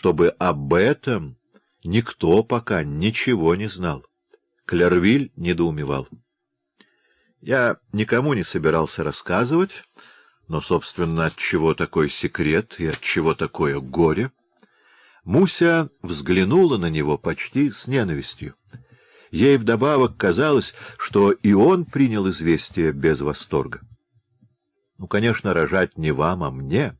чтобы об этом никто пока ничего не знал. Клервиль недоумевал. Я никому не собирался рассказывать, но, собственно, от чего такой секрет и от чего такое горе? Муся взглянула на него почти с ненавистью. Ей вдобавок казалось, что и он принял известие без восторга. Ну, конечно, рожать не вам, а мне,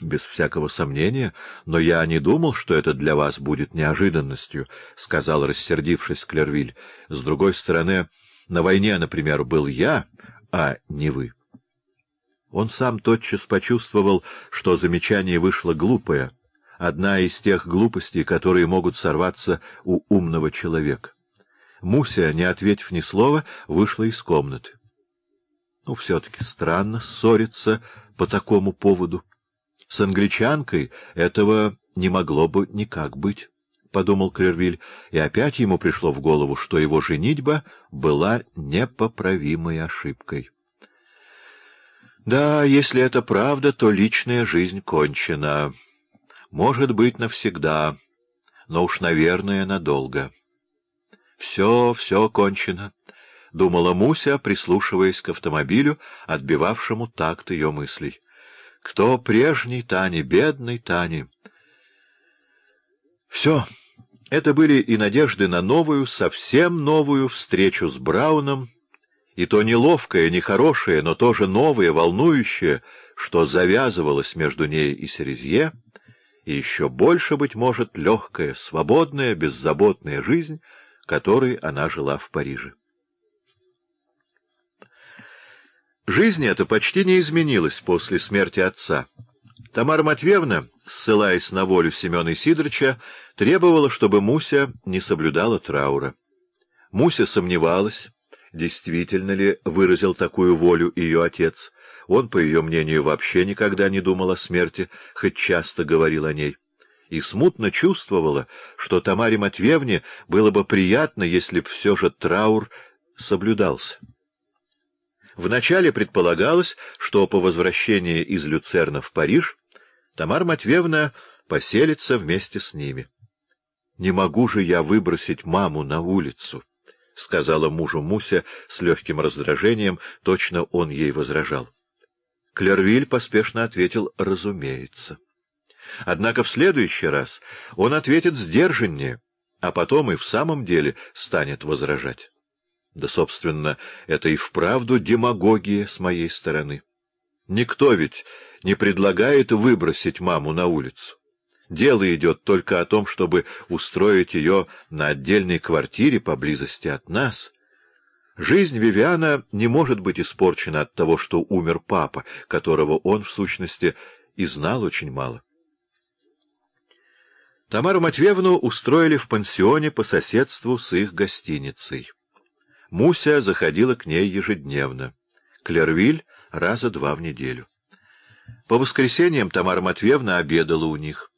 без всякого сомнения, но я не думал, что это для вас будет неожиданностью, — сказал, рассердившись Клервиль. С другой стороны, на войне, например, был я, а не вы. Он сам тотчас почувствовал, что замечание вышло глупое, одна из тех глупостей, которые могут сорваться у умного человека. Муся, не ответив ни слова, вышла из комнаты. Ну, все-таки странно ссориться по такому поводу. С англичанкой этого не могло бы никак быть, — подумал Клервиль, и опять ему пришло в голову, что его женитьба была непоправимой ошибкой. Да, если это правда, то личная жизнь кончена. Может быть, навсегда, но уж, наверное, надолго. Все, все кончено. — думала Муся, прислушиваясь к автомобилю, отбивавшему такт ее мыслей. «Кто прежний Тани, бедный Тани?» Все. Это были и надежды на новую, совсем новую встречу с Брауном, и то неловкое, нехорошее, но тоже новое, волнующее, что завязывалось между ней и Серезье, и еще больше, быть может, легкая, свободная, беззаботная жизнь, которой она жила в Париже. Жизнь эта почти не изменилась после смерти отца. Тамара Матвеевна, ссылаясь на волю Семена Сидоровича, требовала, чтобы Муся не соблюдала траура. Муся сомневалась, действительно ли выразил такую волю ее отец. Он, по ее мнению, вообще никогда не думал о смерти, хоть часто говорил о ней. И смутно чувствовала, что Тамаре Матвеевне было бы приятно, если б все же траур соблюдался. Вначале предполагалось, что по возвращении из Люцерна в Париж Тамара Матвеевна поселится вместе с ними. «Не могу же я выбросить маму на улицу», — сказала мужу Муся с легким раздражением, точно он ей возражал. Клервиль поспешно ответил «разумеется». Однако в следующий раз он ответит сдержаннее, а потом и в самом деле станет возражать. Да, собственно, это и вправду демагогия с моей стороны. Никто ведь не предлагает выбросить маму на улицу. Дело идет только о том, чтобы устроить ее на отдельной квартире поблизости от нас. Жизнь Вивиана не может быть испорчена от того, что умер папа, которого он, в сущности, и знал очень мало. Тамару Матвеевну устроили в пансионе по соседству с их гостиницей. Муся заходила к ней ежедневно. Клервиль — раза два в неделю. По воскресеньям Тамара Матвеевна обедала у них.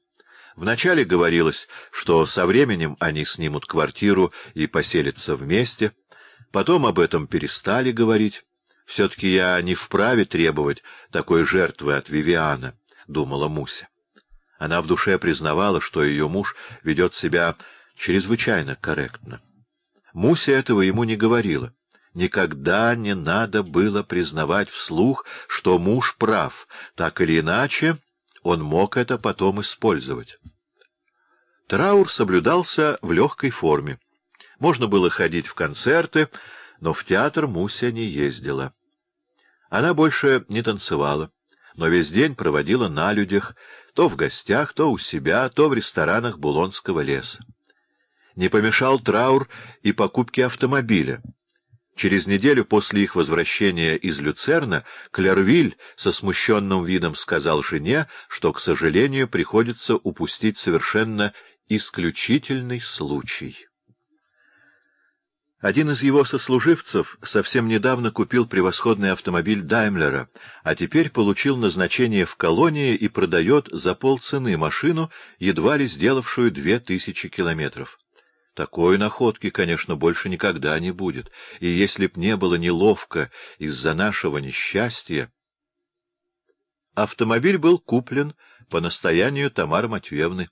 Вначале говорилось, что со временем они снимут квартиру и поселятся вместе. Потом об этом перестали говорить. «Все-таки я не вправе требовать такой жертвы от Вивиана», — думала Муся. Она в душе признавала, что ее муж ведет себя чрезвычайно корректно. Муся этого ему не говорила. Никогда не надо было признавать вслух, что муж прав, так или иначе он мог это потом использовать. Траур соблюдался в легкой форме. Можно было ходить в концерты, но в театр Муся не ездила. Она больше не танцевала, но весь день проводила на людях, то в гостях, то у себя, то в ресторанах Булонского леса не помешал траур и покупке автомобиля. Через неделю после их возвращения из Люцерна Клервиль со смущенным видом сказал жене, что, к сожалению, приходится упустить совершенно исключительный случай. Один из его сослуживцев совсем недавно купил превосходный автомобиль Даймлера, а теперь получил назначение в колонии и продает за полцены машину, едва ли сделавшую две тысячи километров. Такой находки, конечно, больше никогда не будет, и если б не было неловко из-за нашего несчастья... Автомобиль был куплен по настоянию Тамары Матвеевны.